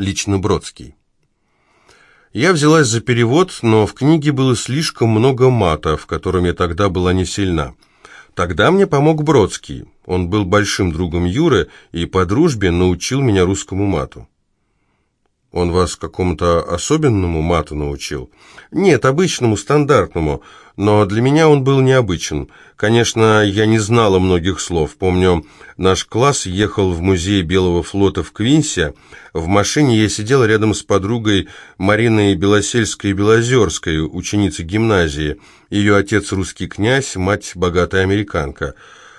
лично Бродский. Я взялась за перевод, но в книге было слишком много мата, в котором я тогда была не сильна. Тогда мне помог Бродский. Он был большим другом Юры и по дружбе научил меня русскому мату. Он вас какому-то особенному мату научил? Нет, обычному, стандартному, но для меня он был необычен. Конечно, я не знала многих слов. Помню, наш класс ехал в музей Белого флота в Квинсе. В машине я сидела рядом с подругой Мариной Белосельской-Белозерской, ученицей гимназии. Ее отец русский князь, мать богатая американка.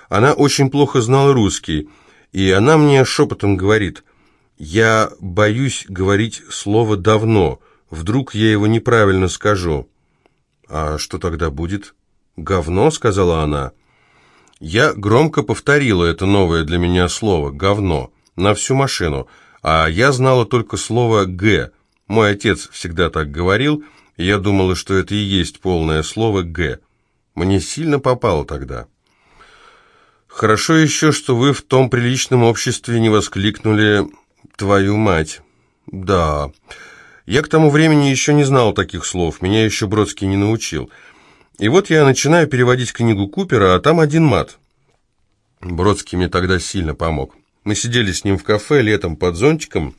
Она очень плохо знала русский, и она мне шепотом говорит – я боюсь говорить слово «давно». Вдруг я его неправильно скажу. А что тогда будет? «Говно», — сказала она. Я громко повторила это новое для меня слово «говно» на всю машину, а я знала только слово «г». Мой отец всегда так говорил, и я думала, что это и есть полное слово «г». Мне сильно попало тогда. Хорошо еще, что вы в том приличном обществе не воскликнули Твою мать. Да. Я к тому времени еще не знал таких слов, меня еще Бродский не научил. И вот я начинаю переводить книгу Купера, а там один мат. Бродский мне тогда сильно помог. Мы сидели с ним в кафе летом под зонтиком,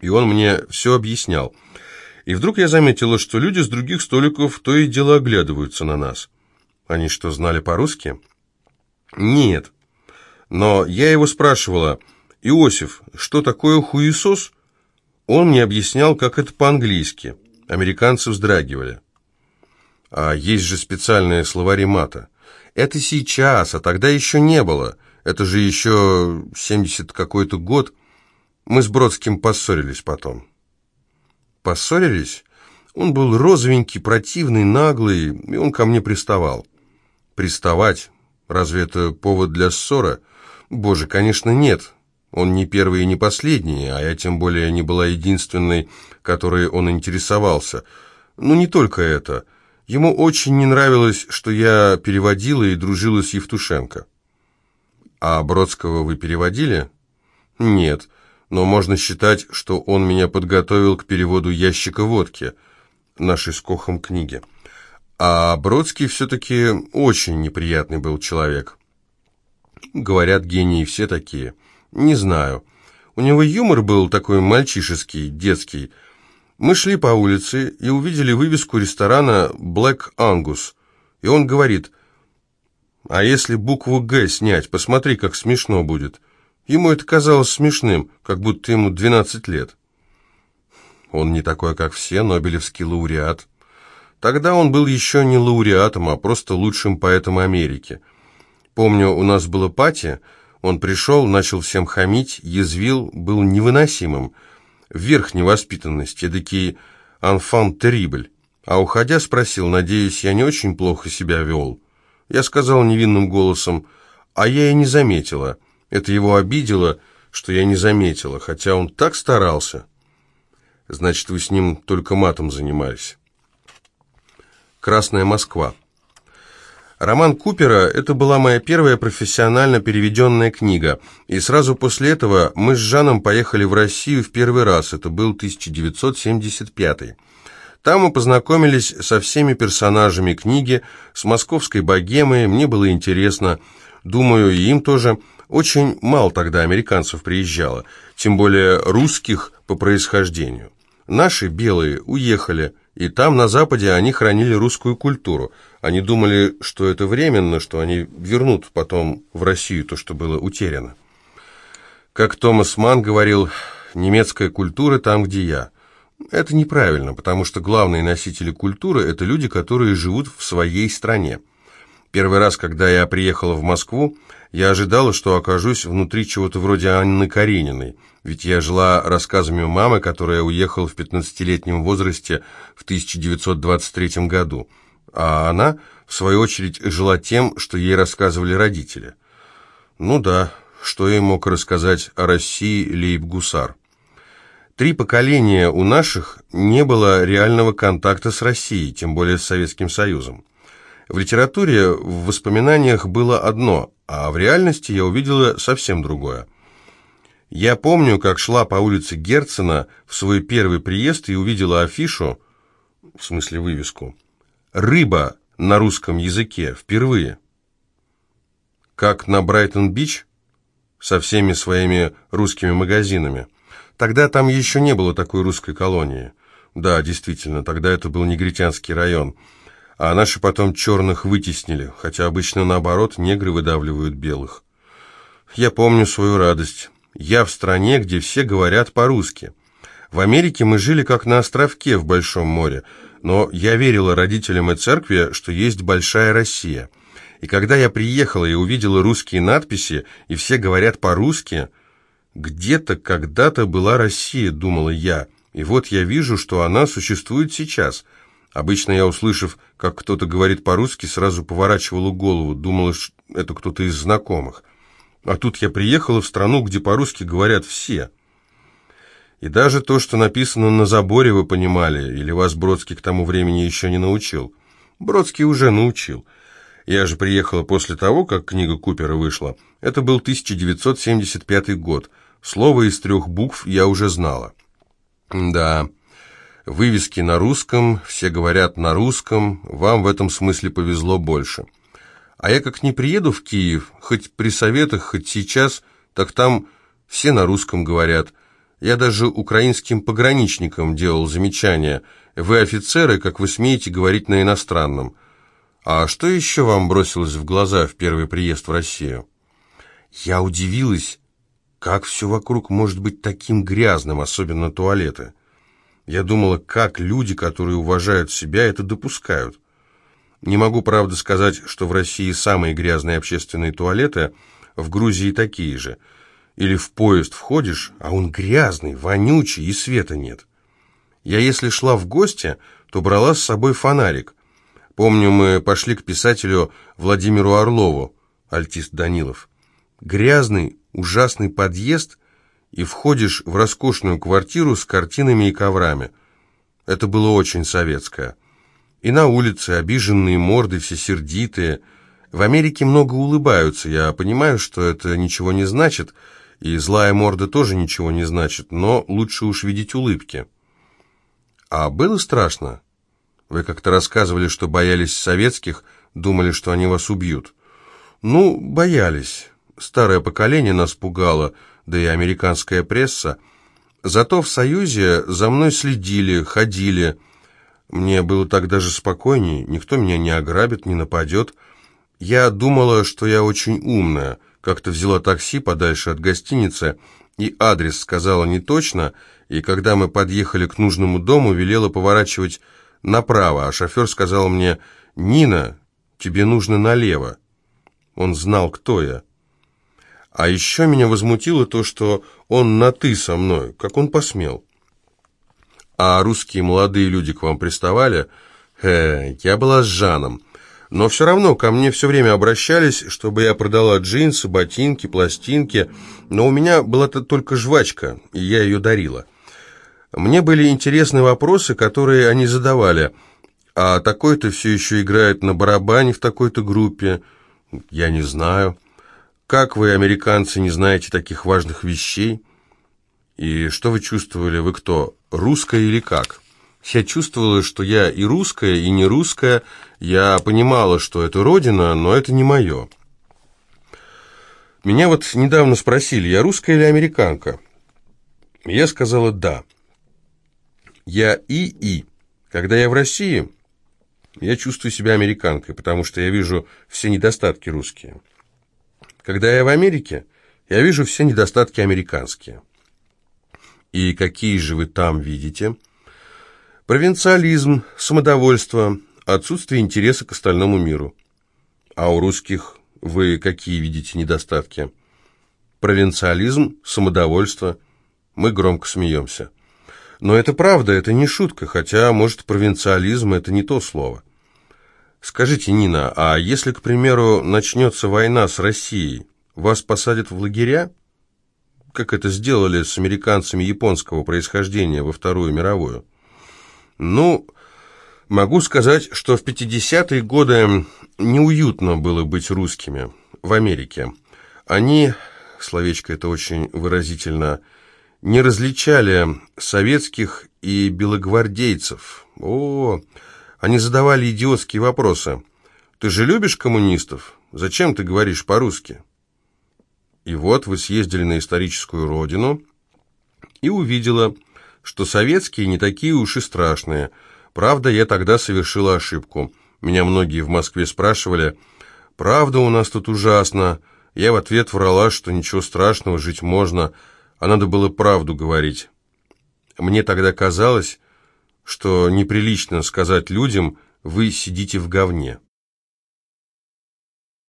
и он мне все объяснял. И вдруг я заметила, что люди с других столиков то и дело оглядываются на нас. Они что, знали по-русски? Нет. Но я его спрашивала... «Иосиф, что такое хуесос?» Он мне объяснял, как это по-английски. Американцы вздрагивали. А есть же специальные словари мата. Это сейчас, а тогда еще не было. Это же еще 70 какой-то год. Мы с Бродским поссорились потом. Поссорились? Он был розовенький, противный, наглый, и он ко мне приставал. Приставать? Разве это повод для ссоры? Боже, конечно, нет. Он не первый и не последний, а я тем более не была единственной, которой он интересовался. Ну, не только это. Ему очень не нравилось, что я переводила и дружила с Евтушенко. А Бродского вы переводили? Нет, но можно считать, что он меня подготовил к переводу ящика водки, нашей с Кохом книги. А Бродский все-таки очень неприятный был человек. Говорят, гении все такие – не знаю. У него юмор был такой мальчишеский, детский. Мы шли по улице и увидели вывеску ресторана «Black Angus». И он говорит, «А если букву «Г» снять, посмотри, как смешно будет». Ему это казалось смешным, как будто ему 12 лет. Он не такой, как все, Нобелевский лауреат. Тогда он был еще не лауреатом, а просто лучшим поэтом Америки. Помню, у нас было пати, он пришел, начал всем хамить, язвил, был невыносимым. Верх невоспитанности, эдакий «анфан терибль». А уходя спросил, надеюсь, я не очень плохо себя вел. Я сказал невинным голосом, а я и не заметила. Это его обидело, что я не заметила, хотя он так старался. Значит, вы с ним только матом занимались. Красная Москва. Роман Купера – это была моя первая профессионально переведенная книга, и сразу после этого мы с Жаном поехали в Россию в первый раз, это был 1975 Там мы познакомились со всеми персонажами книги, с московской богемой, мне было интересно, думаю, и им тоже. Очень мало тогда американцев приезжало, тем более русских по происхождению. Наши, белые, уехали – и там, на Западе, они хранили русскую культуру. Они думали, что это временно, что они вернут потом в Россию то, что было утеряно. Как Томас Ман говорил, немецкая культура там, где я. Это неправильно, потому что главные носители культуры – это люди, которые живут в своей стране. Первый раз, когда я приехала в Москву, я ожидала, что окажусь внутри чего-то вроде Анны Карениной, ведь я жила рассказами мамы, которая уехала в 15-летнем возрасте в 1923 году, а она, в свою очередь, жила тем, что ей рассказывали родители. Ну да, что я мог рассказать о России Лейб-Гусар? Три поколения у наших не было реального контакта с Россией, тем более с Советским Союзом. В литературе, в воспоминаниях было одно, а в реальности я увидела совсем другое. Я помню, как шла по улице Герцена в свой первый приезд и увидела афишу, в смысле вывеску, «Рыба» на русском языке впервые. Как на Брайтон-Бич со всеми своими русскими магазинами. Тогда там еще не было такой русской колонии. Да, действительно, тогда это был негритянский район. А наши потом черных вытеснили, хотя обычно наоборот негры выдавливают белых. Я помню свою радость. Я в стране, где все говорят по-русски. В Америке мы жили как на островке в Большом море, но я верила родителям и церкви, что есть большая Россия. И когда я приехала и увидела русские надписи, и все говорят по-русски, где-то когда-то была Россия, думала я, и вот я вижу, что она существует сейчас. Обычно я, услышав, как кто-то говорит по-русски, сразу поворачивала голову, думала, что это кто-то из знакомых. А тут я приехала в страну, где по-русски говорят все. И даже то, что написано на заборе, вы понимали, или вас Бродский к тому времени еще не научил. Бродский уже научил. Я же приехала после того, как книга Купера вышла. Это был 1975 год. Слово из трех букв я уже знала. Да, вывески на русском, все говорят на русском, вам в этом смысле повезло больше. А я как не приеду в Киев, хоть при советах, хоть сейчас, так там все на русском говорят. Я даже украинским пограничникам делал замечание. Вы офицеры, как вы смеете говорить на иностранном. А что еще вам бросилось в глаза в первый приезд в Россию? Я удивилась, как все вокруг может быть таким грязным, особенно туалеты. Я думала, как люди, которые уважают себя, это допускают. Не могу, правда, сказать, что в России самые грязные общественные туалеты, в Грузии такие же. Или в поезд входишь, а он грязный, вонючий и света нет. Я если шла в гости, то брала с собой фонарик. Помню, мы пошли к писателю Владимиру Орлову, альтист Данилов. Грязный, ужасный подъезд, и входишь в роскошную квартиру с картинами и коврами. Это было очень советское. И на улице обиженные морды, все сердитые. В Америке много улыбаются, я понимаю, что это ничего не значит, и злая морда тоже ничего не значит, но лучше уж видеть улыбки. А было страшно? Вы как-то рассказывали, что боялись советских, думали, что они вас убьют. Ну, боялись. Старое поколение нас пугало, да и американская пресса. Зато в Союзе за мной следили, ходили, мне было так даже спокойнее, никто меня не ограбит, не нападет. Я думала, что я очень умная, как-то взяла такси подальше от гостиницы, и адрес сказала не точно, и когда мы подъехали к нужному дому, велела поворачивать направо, а шофер сказал мне «Нина, тебе нужно налево». Он знал, кто я. А еще меня возмутило то, что он на «ты» со мной, как он посмел. А русские молодые люди к вам приставали? Э, я была с Жаном. Но все равно ко мне все время обращались, чтобы я продала джинсы, ботинки, пластинки. Но у меня была -то только жвачка, и я ее дарила. Мне были интересны вопросы, которые они задавали. А такой-то все еще играет на барабане в такой-то группе. Я не знаю. Как вы, американцы, не знаете таких важных вещей? И что вы чувствовали? Вы кто, русская или как? Я чувствовала, что я и русская, и не русская. Я понимала, что это родина, но это не мое. Меня вот недавно спросили, я русская или американка? Я сказала «да». Я и-и. Когда я в России, я чувствую себя американкой, потому что я вижу все недостатки русские. Когда я в Америке, я вижу все недостатки американские. И какие же вы там видите? Провинциализм, самодовольство, отсутствие интереса к остальному миру. А у русских вы какие видите недостатки? Провинциализм, самодовольство. Мы громко смеемся. Но это правда, это не шутка, хотя, может, провинциализм – это не то слово. Скажите, Нина, а если, к примеру, начнется война с Россией, вас посадят в лагеря? как это сделали с американцами японского происхождения во Вторую мировую? Ну, могу сказать, что в 50-е годы неуютно было быть русскими в Америке. Они словечко это очень выразительно, не различали советских и белогвардейцев. О, они задавали идиотские вопросы. «Ты же любишь коммунистов? Зачем ты говоришь по-русски?» И вот вы съездили на историческую родину и увидела, что советские не такие уж и страшные. Правда, я тогда совершила ошибку. Меня многие в Москве спрашивали, «Правда у нас тут ужасно?» Я в ответ врала, что ничего страшного, жить можно, а надо было правду говорить. Мне тогда казалось, что неприлично сказать людям «вы сидите в говне».